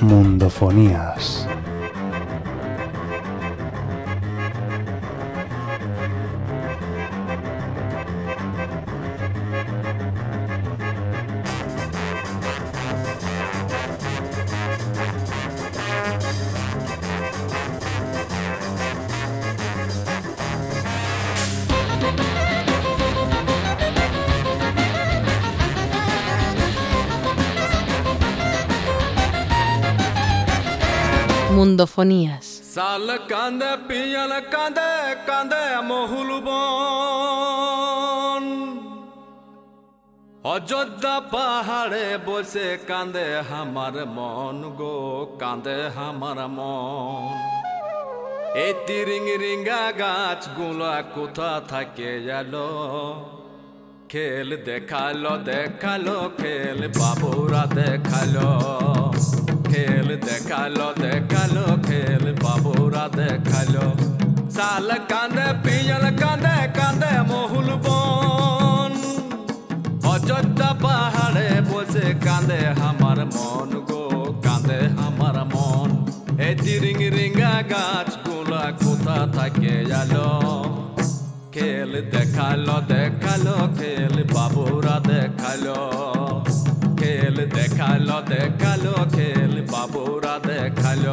Mundofonías. Mundofonías. Ayodhya পাহাড়ে বসে কাঁদে আমার মন গো কাঁদে আমার মন এই তিরিং রিঙ্গা গাছগুলা কোথা থাকে গেল খেল দেখাল দেখাল খেল বাবুরা দেখাল খেল দেখাল দেখাল, খেল বাবুরা দেখাল। চাল কাঁদে, পিঁয়াল কান্দে কান্দে মহুল বন। অযোধ্যা পাহাড়ে বসে কান্দে আমার মন গো কান্দে আমার মন। এই রিং রিঙ্গা গাছগুলা কোথা থাকে আলো? খেল দেখাল দেখাল, খেল বাবুরা দেখাল। খেল দেখাল দেখাল খেল বাবুরা দেখাল।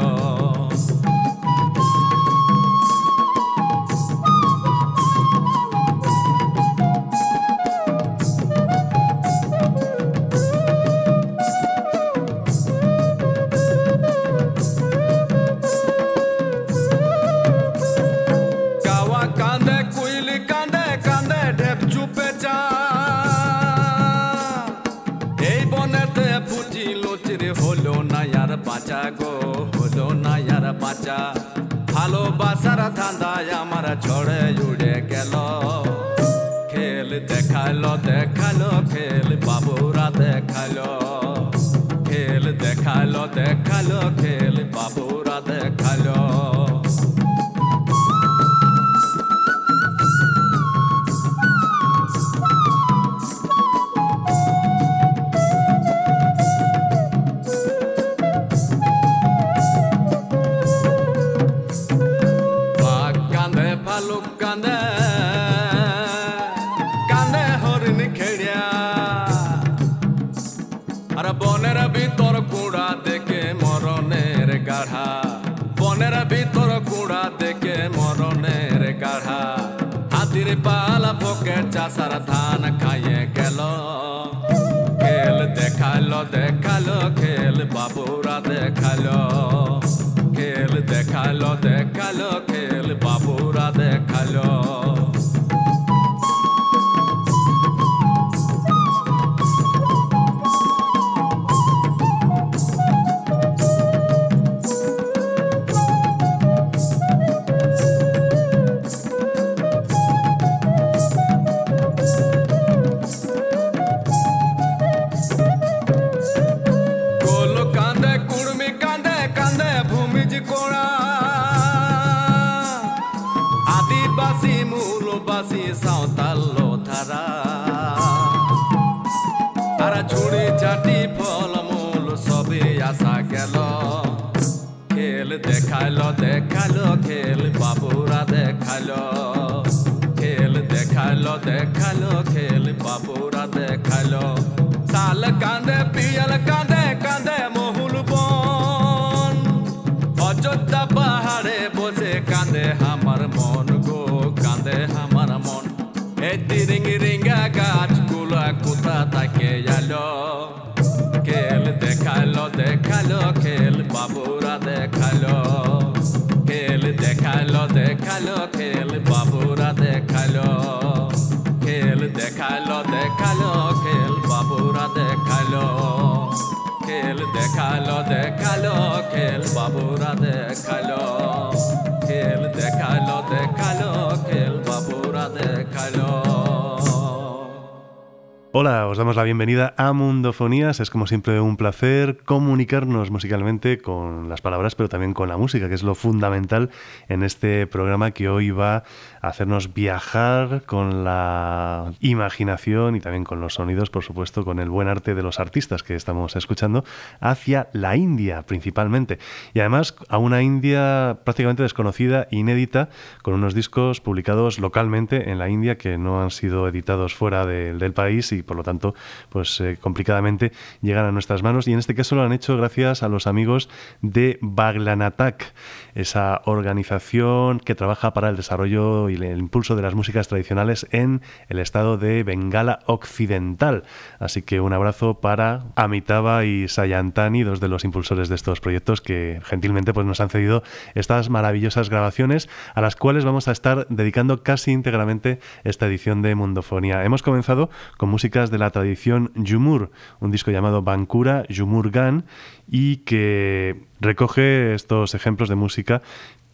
Bienvenida a Mundofonías. Es como siempre un placer comunicarnos musicalmente con las palabras, pero también con la música, que es lo fundamental en este programa que hoy va a hacernos viajar con la imaginación y también con los sonidos, por supuesto, con el buen arte de los artistas que estamos escuchando, hacia la India principalmente. Y además a una India prácticamente desconocida, inédita, con unos discos publicados localmente en la India que no han sido editados fuera del país y por lo tanto, pues eh, complicadamente llegan a nuestras manos. Y en este caso lo han hecho gracias a los amigos de Baglanatak, esa organización que trabaja para el desarrollo y el impulso de las músicas tradicionales en el estado de Bengala Occidental. Así que un abrazo para Amitaba y Sayantani, dos de los impulsores de estos proyectos que gentilmente pues, nos han cedido estas maravillosas grabaciones a las cuales vamos a estar dedicando casi íntegramente esta edición de Mundofonía. Hemos comenzado con música de la tradición Yumur, un disco llamado Bankura Yumur Gan y que recoge estos ejemplos de música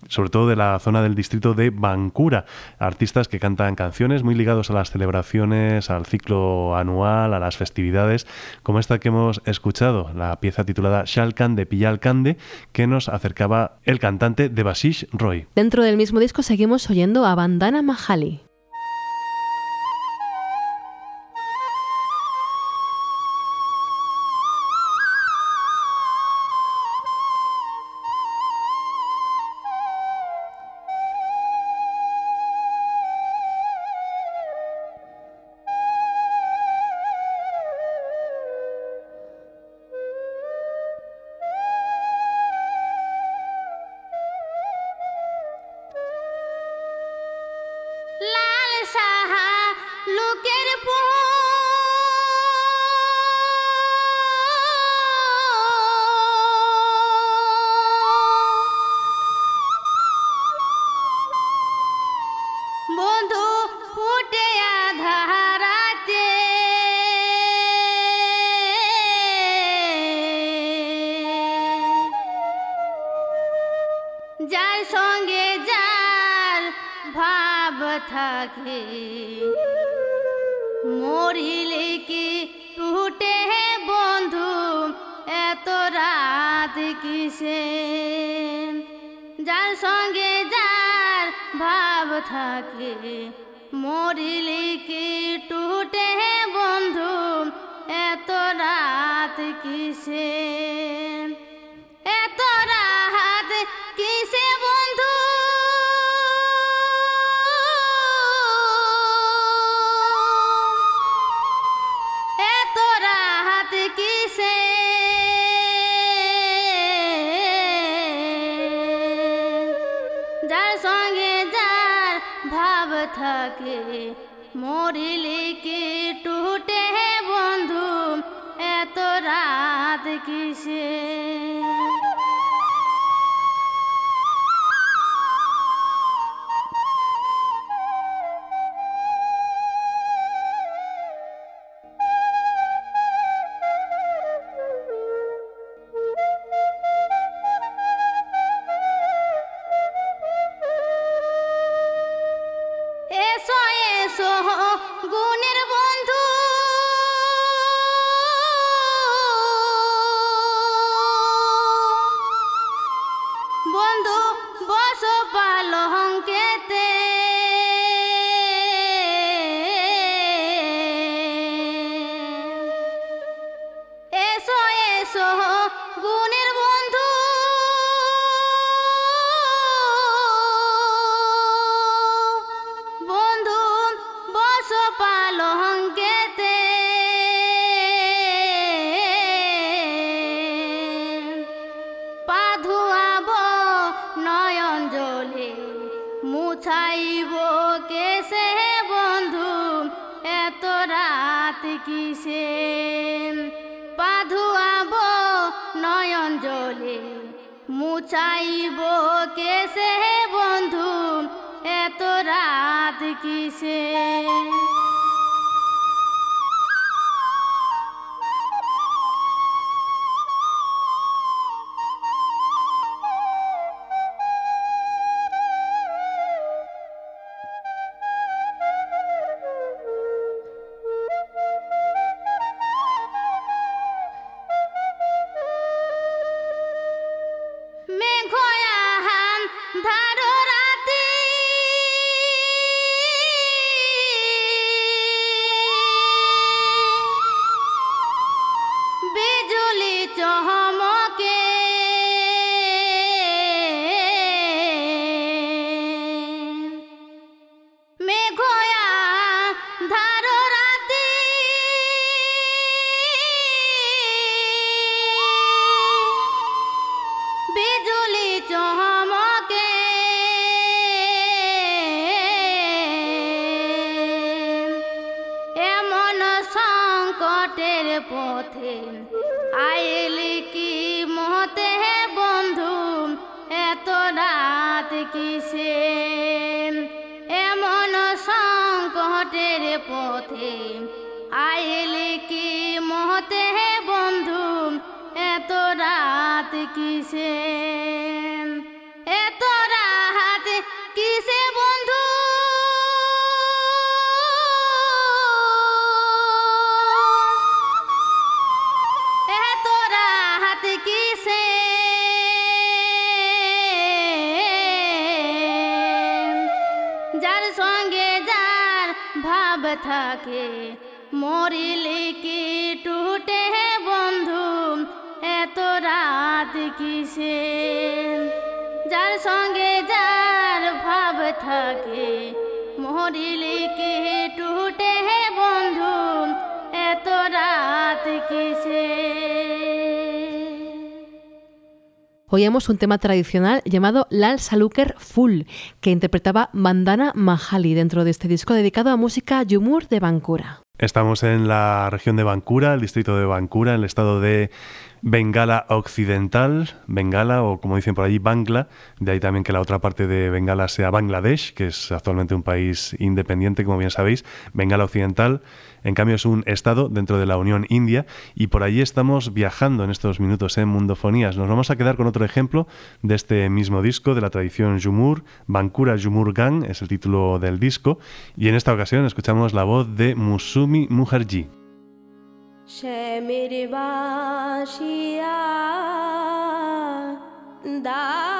sobre todo de la zona del distrito de Bankura, artistas que cantan canciones muy ligados a las celebraciones, al ciclo anual, a las festividades, como esta que hemos escuchado, la pieza titulada Shalkan de Piyalkande, que nos acercaba el cantante de Basish Roy. Dentro del mismo disco seguimos oyendo a Bandana Mahali. ভাব থাকে। মরিলে কে টুটে বন্ধু? এত রাত কিসে? থাকে। মরিলে কি টুটে বন্ধু? এত রাত কিসে? যার সঙ্গে যার ভাব থাকে, মরিলে কি টুটে বন্ধু? এত রাত কিসে? Oíamos un tema tradicional llamado Lal Saluker Full, que interpretaba Bandana Mahali dentro de este disco dedicado a música Yumur de Bankura. Estamos en la región de Bankura, el distrito de Bankura, en el estado de Bengala Occidental, Bengala o como dicen por allí, Bangla, de ahí también que la otra parte de Bengala sea Bangladesh, que es actualmente un país independiente, como bien sabéis, Bengala Occidental, en cambio es un estado dentro de la Unión India. Y por allí estamos viajando en estos minutos en Mundofonías. Nos vamos a quedar con otro ejemplo de este mismo disco, de la tradición Jumur, Bankura Jumur Gang es el título del disco. Y en esta ocasión escuchamos la voz de Musumi Mukherjee. শ্যামের বাসিয়া দারুণ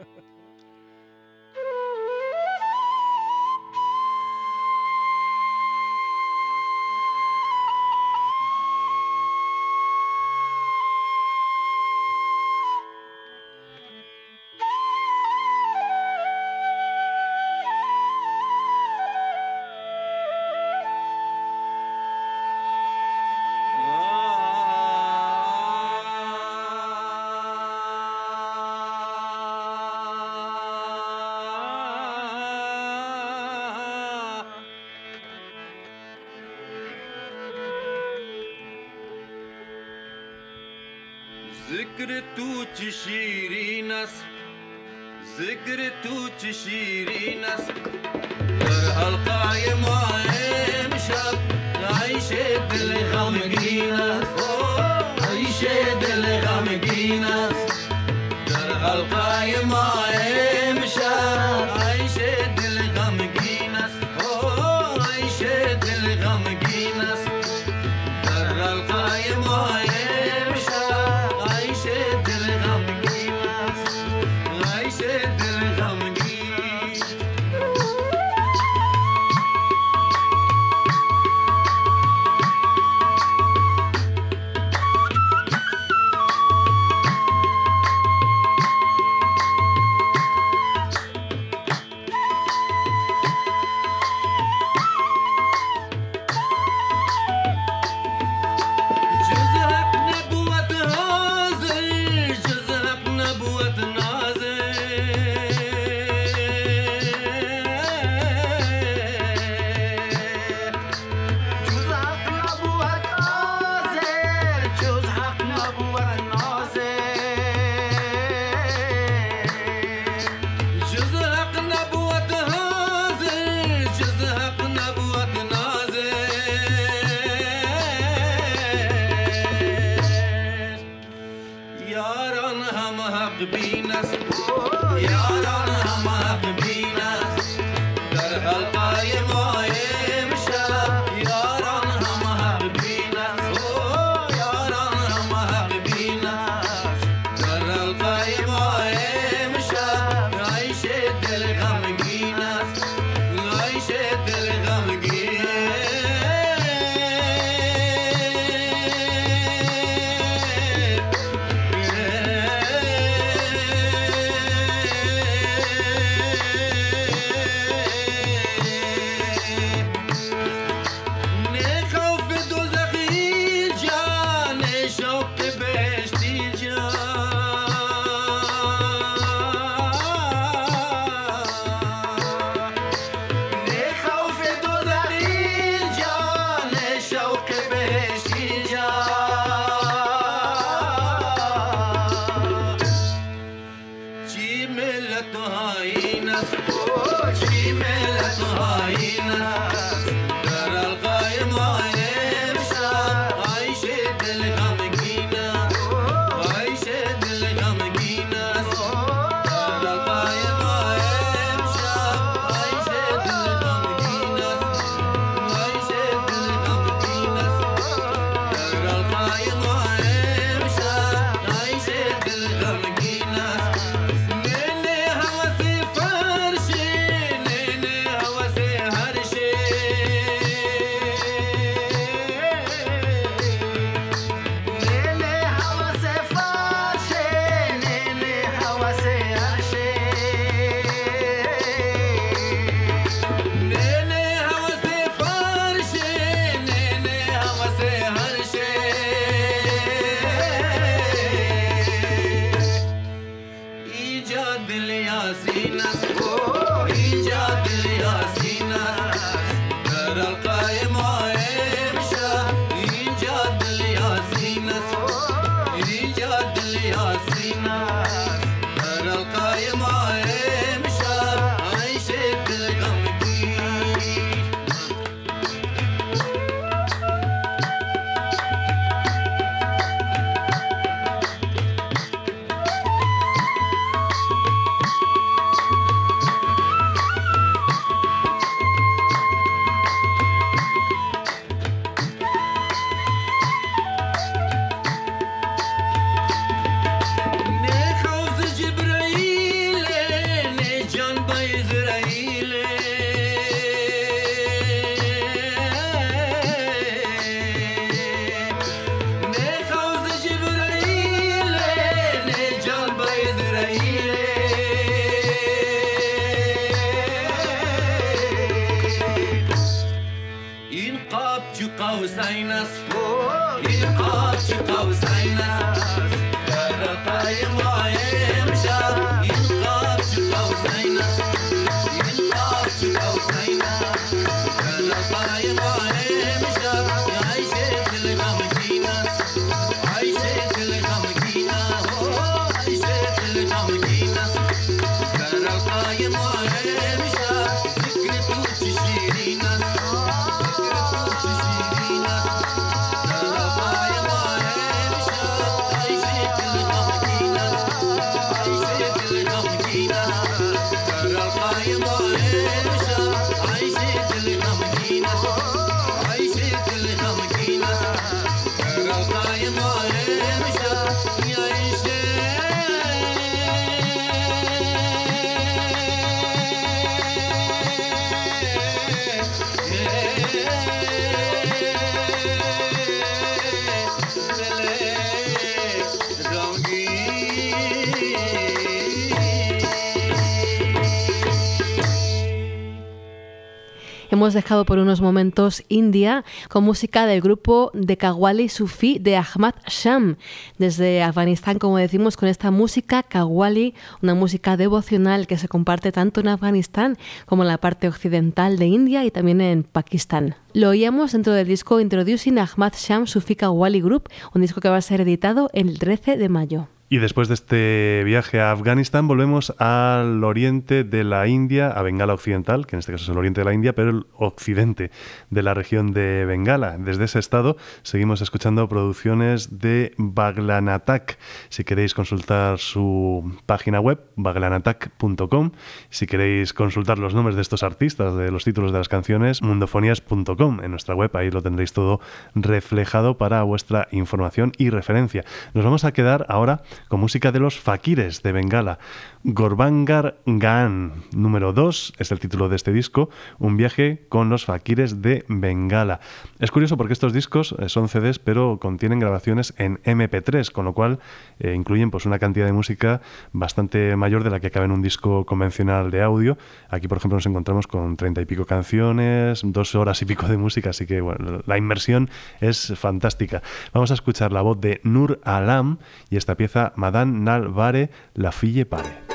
Hemos dejado por unos momentos India con música del grupo de Kawali Sufi de Ahmad Sham. Desde Afganistán, como decimos, con esta música Kawali, una música devocional que se comparte tanto en Afganistán como en la parte occidental de India y también en Pakistán. Lo oíamos dentro del disco Introducing Ahmad Sham Sufi Kawali Group, un disco que va a ser editado el 13 de mayo. Y después de este viaje a Afganistán volvemos al oriente de la India, a Bengala Occidental, que en este caso es el oriente de la India, pero el occidente de la región de Bengala. Desde ese estado seguimos escuchando producciones de Baglanatak. Si queréis consultar su página web, baglanatak.com. Si queréis consultar los nombres de estos artistas, de los títulos de las canciones, mundofonías.com. En nuestra web ahí lo tendréis todo reflejado para vuestra información y referencia. Nos vamos a quedar ahora con música de los fakires de Bengala. Gorbangar Gaan, número 2, es el título de este disco, un viaje con los fakires de Bengala. Es curioso porque estos discos eh, son CDs, pero contienen grabaciones en MP3, con lo cual eh, incluyen pues, una cantidad de música bastante mayor de la que cabe en un disco convencional de audio. Aquí, por ejemplo, nos encontramos con treinta y pico canciones, dos horas y pico de música, así que bueno, la inmersión es fantástica. Vamos a escuchar la voz de Nur Alam y esta pieza Madame Nal Vare La Fille Pare.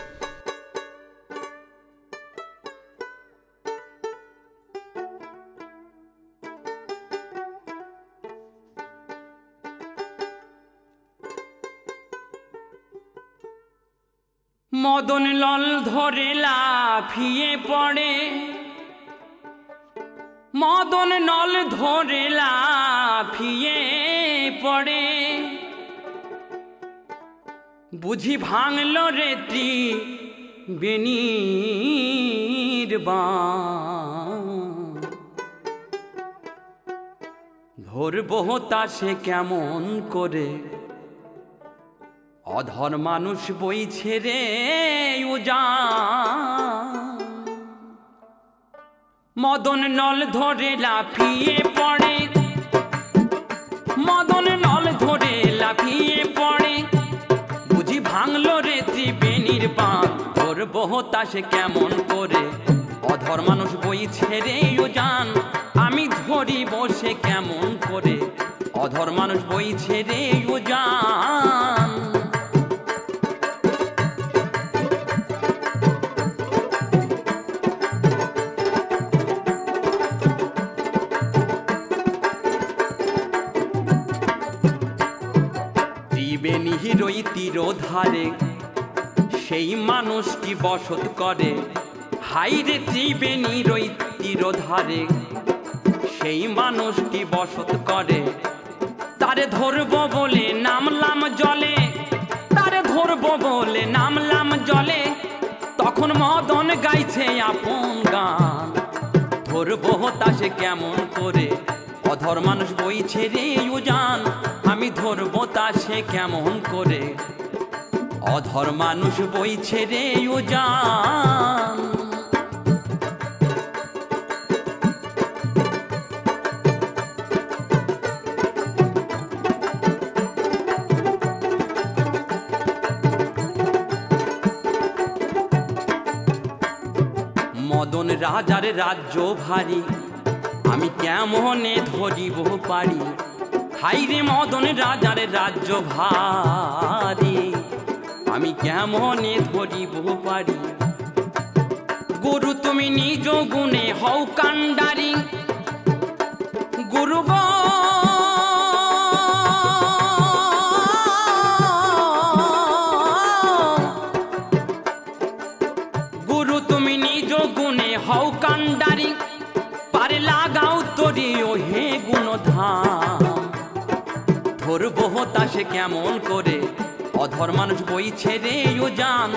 Madan লল ধরে লাফিয়ে পড়ে মদন নল ধরে লাফিয়ে পড়ে বুঝি ভাঙল রেতি বেনির বাঁ ধরবো তা সে কেমন করে? অধর মানুষ বইছে রে উজান। মদন নল ধরে লাফিয়ে পড়ে। মদন পান তোর বহতাসে কেমন করে? অধর মানুষ বইছে রে উজান আমি ধরি বসে কেমন করে? অধর মানুষ বইছে রে উজান ত্রিবেণী হিরোই তীর ধারে সেই মানুষটি বসত করে? হাইরে ত্রিবেণী রই তীর ধারে সেই মানুষটি বসত করে? তারে ধরব বলে নামলাম জলে। তারে ধরব বলে নামলাম জলে। তখন মদন গাইছে আপন গান। ধরবো তা সে কেমন করে? অধর মানুষ বইছে রে উজান। আমি ধরবো তা সে কেমন করে? অধর মানুষ বইছে রে উজান মদন রাজার রাজ্য ভারী, আমি কেমনে ধরিব পারি? হাইরে মদন রাজার রাজ্য ভারি। আমি কেমনে ধরিব পারি? গুরু, তুমি নিজ গুণে হও কাণ্ডারি। গুরু গুরু, তুমি নিজ গুণে হও কাণ্ডারি। পারে লাগাও তরি ও হে গুণধাম। ধরবো হতাশে কেমন করে? অধর মানুষ বই ছেড়ে যান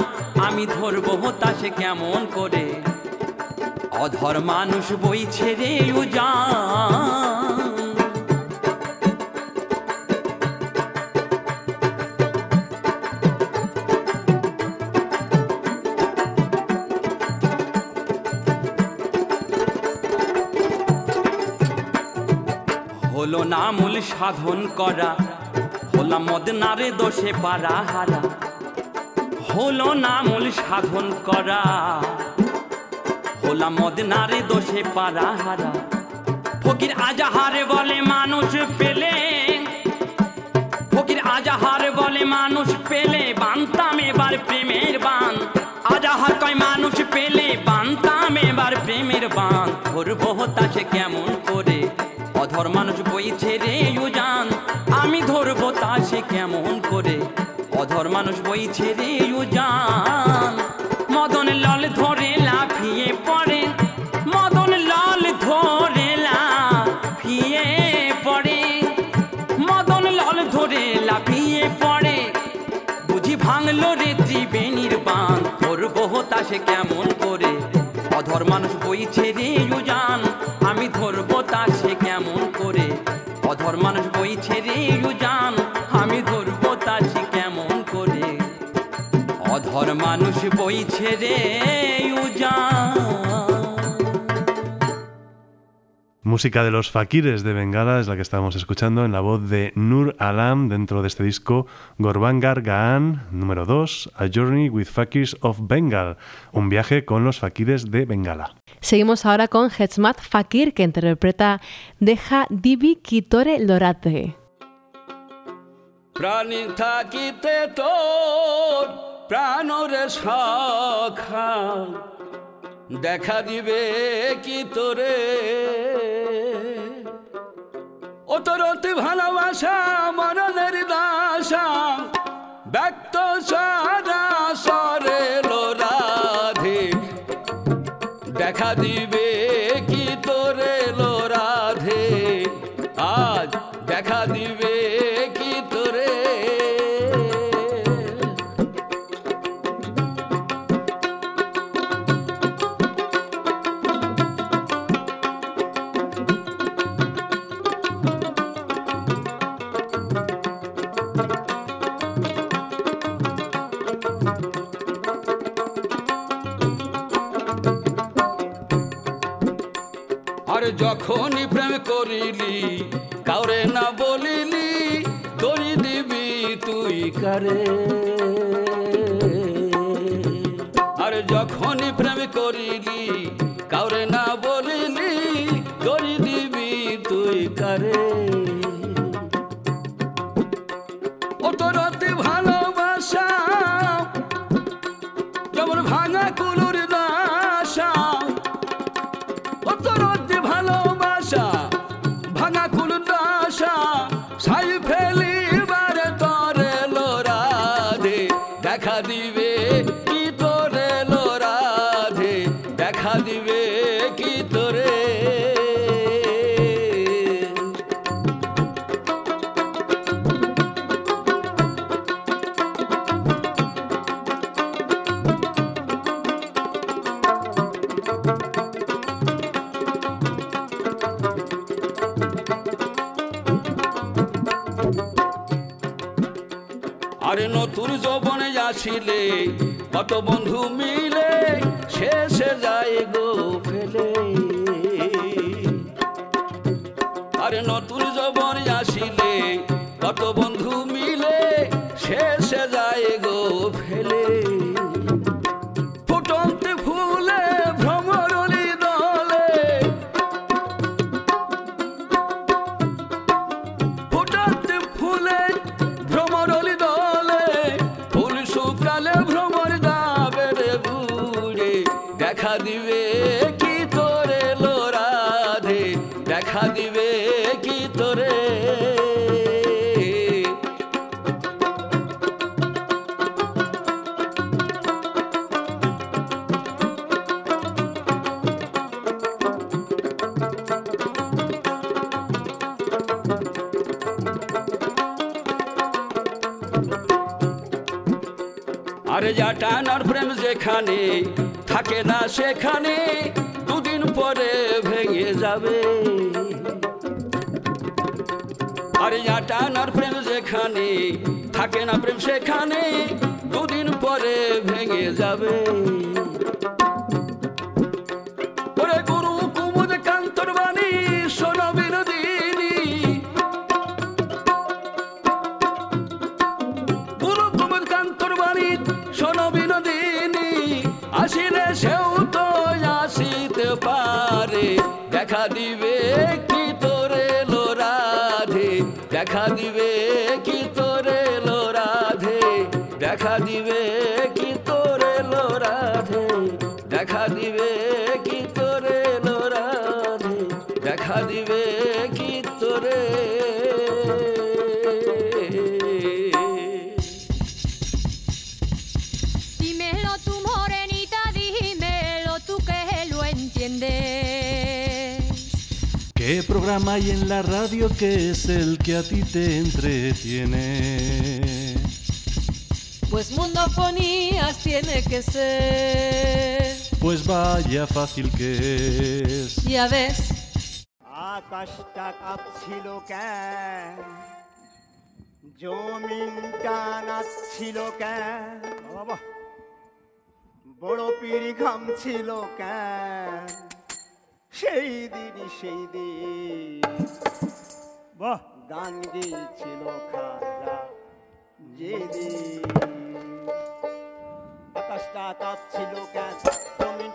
আমি ধরবো হতাশে কেমন করে? অধর মানুষ বই ছেড়ে যান হলো না মূল সাধন করা হলাম মদনারে দোষে পারা হারা হলো না মূল সাধন করা। হলাম মদনারে দোষে পারা হারা ফকির আজাহারে বলে মানুষ পেলে। ফকির আজাহার বলে মানুষ পেলে, বানতাম এবার প্রেমের বান। আজাহার কয় মানুষ পেলে, বানতাম এবার প্রেমের বান। ধরবো হতাশে কেমন করে? অধর মানুষ বই ছেড়ে জান আমি ধরবো তা সে কেমন করে? অধর মানুষ বই ছেড়ে জান মদন লাল ধরে লাফিয়ে পড়ে। মদন লাল ধরে লাফিয়ে পড়ে। মদন লাল ধরে লাফিয়ে পড়ে। বুঝি ভাঙলো রে ত্রিবেণীর বান ধরবো হতাশে কেমন করে? অধর মানুষ বই ছেড়ে জান আমি ধরবো তা সে কেমন করে? অধর মানুষ মানুষ বই ছেড়ে জান Música de los Fakires de Bengala es la que estábamos escuchando en la voz de Nur Alam dentro de este disco Gorbangar Gaan número 2, A Journey with Fakirs of Bengal, un viaje con los Fakires de Bengala. Seguimos ahora con Hechmat Fakir, que interpreta Deja Divi Kitore Lorate. প্রাণরে সখা দেখা দিবে কি তোরে? ও তোর অতি ভালোবাসা, মরণের দাসা। ব্যক্ত সারা সরে লো রাধে। দেখা দিবে যখনই প্রেম করিলি, কাউরে না বলিলি দড়ি দিবি তুই কারে? আর যখনই প্রেম করিলি, কাউরে না বলিলি দড়ি দিবি তুই কারে? আরে নতুন জবন আসিলে কত বন্ধু মিলে শেষে থাকে না প্রেম hay en la radio que es el que a ti te entretiene? Pues mundofonías tiene que ser. Pues vaya fácil que es. Ya ves, আকাশটা কাঁপছিল কেন জমিনটা নাচছিল কেন সেই দিন সেই দিন। বাহ গান খাজা যেদিন। আকাশটা কাঁপছিল কেন? জমিনটা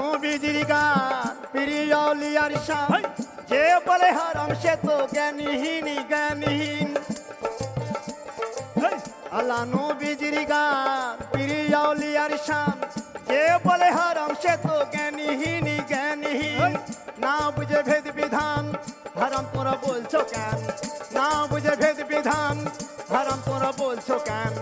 নবীজির গান প্রিয় লিয়ার শান। যে বলে হারাম সে তো জ্ঞানীহীন জ্ঞানীহীন। আল্লাহ নবীজির গান প্রিয় লিয়ার শান। যে বলে হারাম সে তো জ্ঞানীহীন জ্ঞানীহীন। না বুঝে ভেদ বিধান হারাম তোরা বলছো কেন? না বুঝে ভেদ বিধান হারাম তোরা বলছো কেন?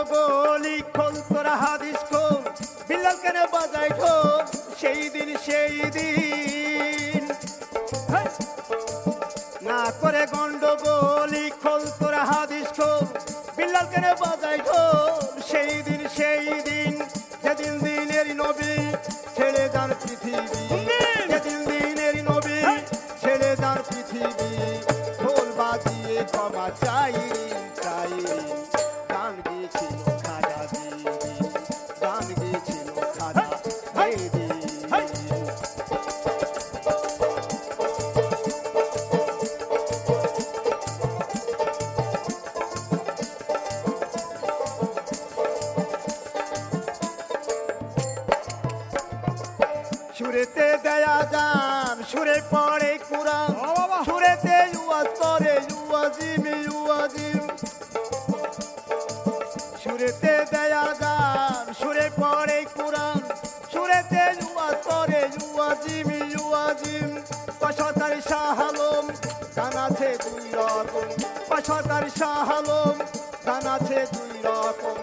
করে খোল হাদিস বিল্লাল কেন ঢোল? সেই দিন সেই দিন। না করে গন্ডগোলি, খোল তোরা হাদিস খোল বিল্লাল কেন ঢোল? সেই দিন সেই দিন, যেদিন দিনের নবী ছেড়ে যান পৃথিবী। সুরে পড়ে কুরান সুরেতে ইউয়াজ করে ইউয়াজিম ইউয়াজিম সুরেতে দেয়া যান সুরে পড়ে কুরান সুরেতে ইউয়াজ করে ইউয়াজিম ইউয়াজিম পাশাতার শাহ আলম গান আছে দুই রকম। পাশাতার শাহ আলম গান আছে দুই রকম।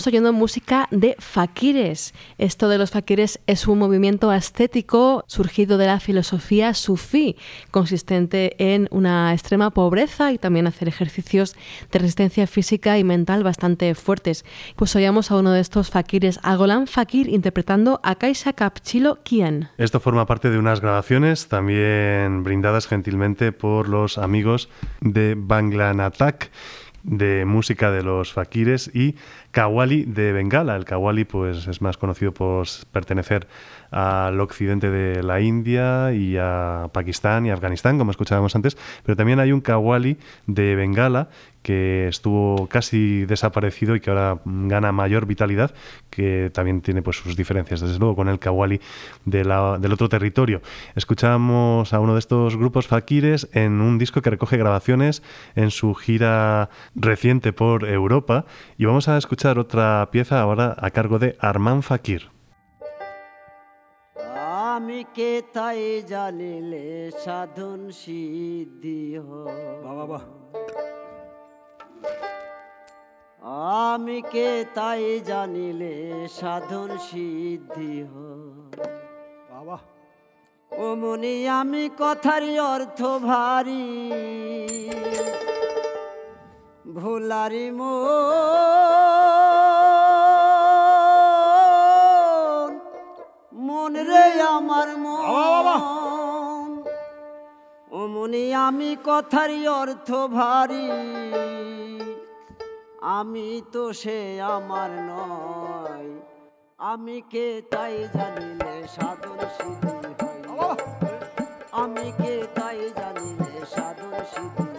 Estamos oyendo música de fakires. Esto de los fakires es un movimiento estético surgido de la filosofía sufí, consistente en una extrema pobreza y también hacer ejercicios de resistencia física y mental bastante fuertes. Pues oíamos a uno de estos fakires, a Golan Fakir, interpretando a Kaisa Kapchilo Kien. Esto forma parte de unas grabaciones también brindadas gentilmente por los amigos de Banglanatak de música de los fakires y Kawali de Bengala. El Kawali pues es más conocido por pertenecer al occidente de la India y a Pakistán y Afganistán, como escuchábamos antes, pero también hay un Kawali de Bengala que estuvo casi desaparecido y que ahora gana mayor vitalidad, que también tiene pues sus diferencias, desde luego, con el Kawali de la- del otro territorio. Escuchamos a uno de estos grupos fakires en un disco que recoge grabaciones en su gira reciente por Europa y vamos a escuchar otra pieza ahora a cargo de Arman Fakir. আমি কে তাই জানিলে সাধন সিদ্ধি হয়। আমি কে তাই জানিলে সাধন সিদ্ধি হয়। ও মনি আমি কথারই অর্থ ভারী। ভোলারি মন মন রে আমার মন। ও মনি আমি কথারই অর্থ ভারী। আমি তো সে আমার নয়। আমি কে তাই জানিলে সাধন সিদ্ধি হয় আমি কে তাই জানিলে সাধন সিদ্ধি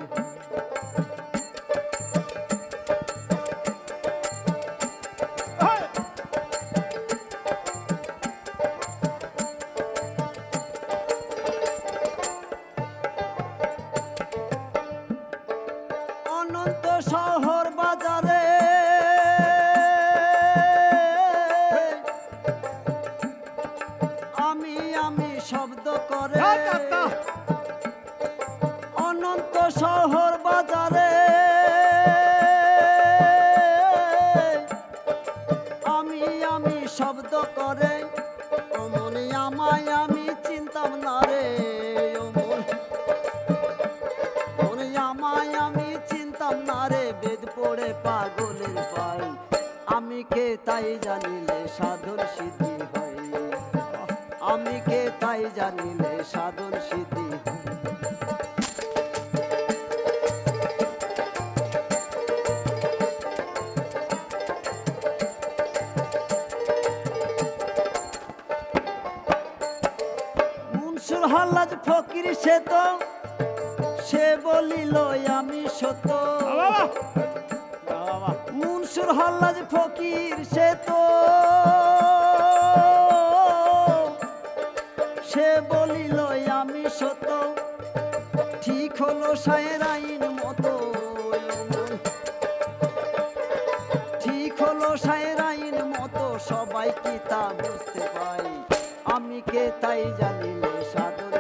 তাই জানিলে সাধন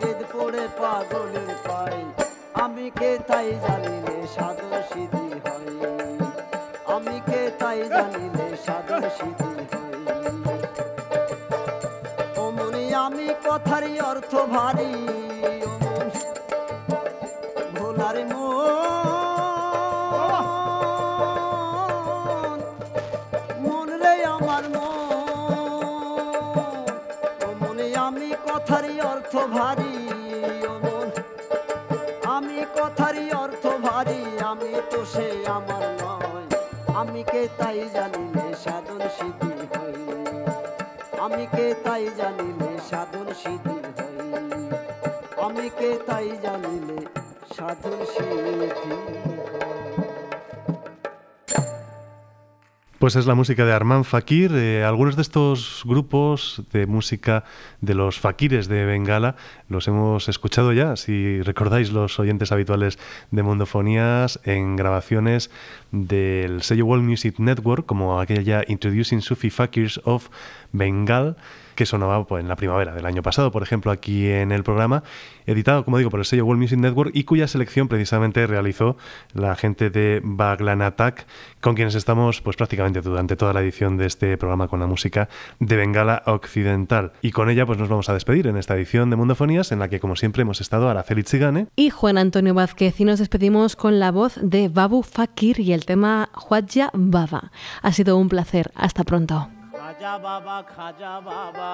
বেদ পড়ে পাগলের পাই। আমি কে তাই জানিলে সাধন সিদ্ধি হয়? আমি কে তাই জানিলে সাধন সিদ্ধি হয়? অমনি আমি কথারই অর্থ ভারী। আমি কে তাই জানিলে সাধন সিদ্ধি হই? আমি কে তাই জানিলে সাধন সিদ্ধি হই? আমি কে তাই জানিলে সাধন সিদ্ধি Pues es la música de Armand Fakir. Algunos de estos grupos de música de los fakires de Bengala los hemos escuchado ya, si recordáis los oyentes habituales de Mundofonías, en grabaciones del sello World Music Network, como aquella Introducing Sufi Fakirs of Bengal, que sonaba pues, en la primavera del año pasado, por ejemplo, aquí en el programa, editado, como digo, por el sello World Music Network y cuya selección precisamente realizó la gente de Baglan Attack, con quienes estamos pues prácticamente durante toda la edición de este programa con la música de Bengala Occidental. Y con ella pues nos vamos a despedir en esta edición de Mundofonías, en la que como siempre hemos estado Araceli Chigane Y Juan Antonio Vázquez y nos despedimos con la voz de Babu Fakir y el tema Huadja Baba. Ha sido un placer. Hasta pronto. খাজা বাবা খাজা বাবা।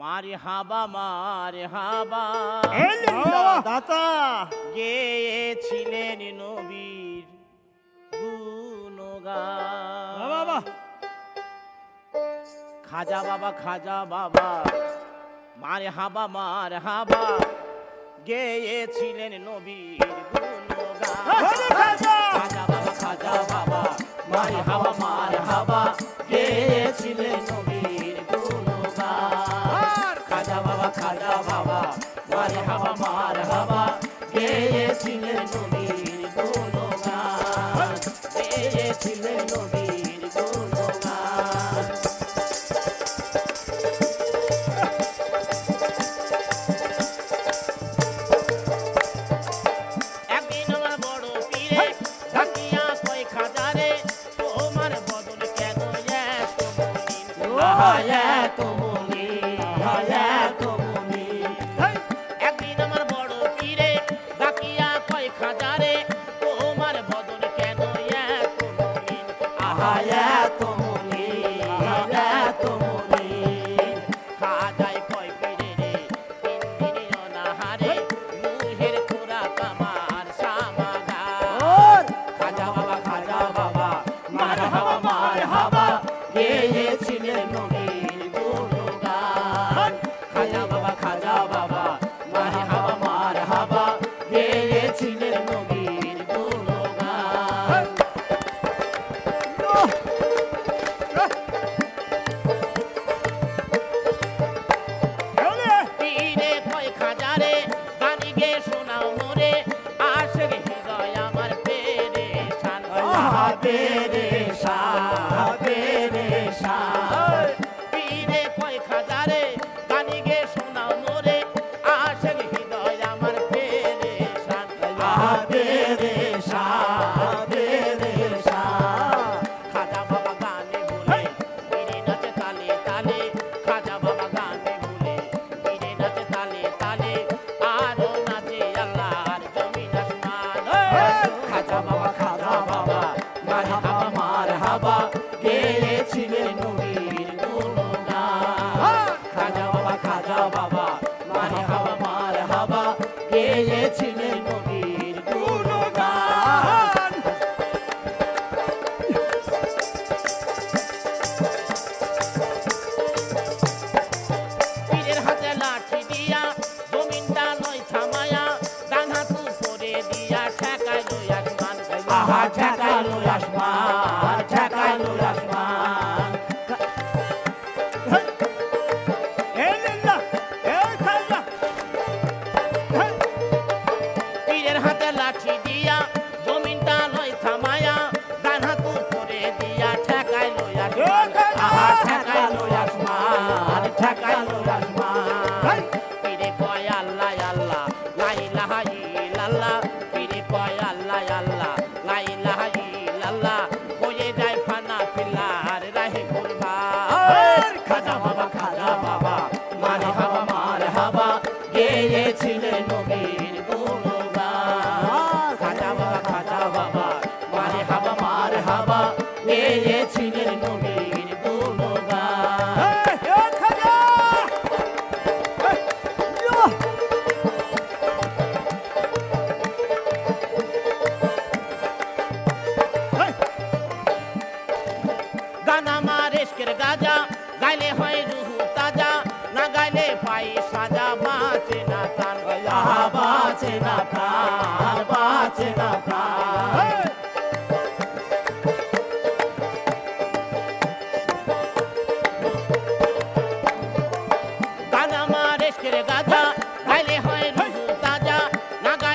মারে হাবা মারে হাবা। দাতা গেয়েছিলেন নবীর বাবা খাজা বাবা খাজা বাবা। মারে হাবা মারে হাবা। গেয়েছিলেন নবীর গুণগান। মারে হাবা মারে হাবা গেয়েছিলেন নবীর গুণগান খাজা বাবা খাজা বাবা মারে হাবা মারে হাবা গেয়েছিলেন নবীর গুণগান গেয়েছিলেন নবীর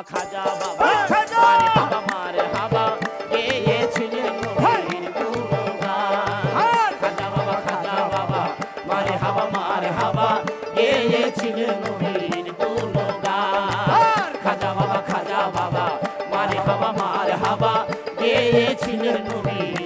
খাজা বাবা খাজা বাবা মারে হাবা মারে হাবা কে এ ছিলেন নবীর গুণগান খাজা বাবা খাজা বাবা মারে হাবা মারে হাবা কে এ ছিলেন নবীর গুণগান খাজা বাবা খাজা বাবা মারে হাবা মারে হাবা কে এ ছিলেন নবীর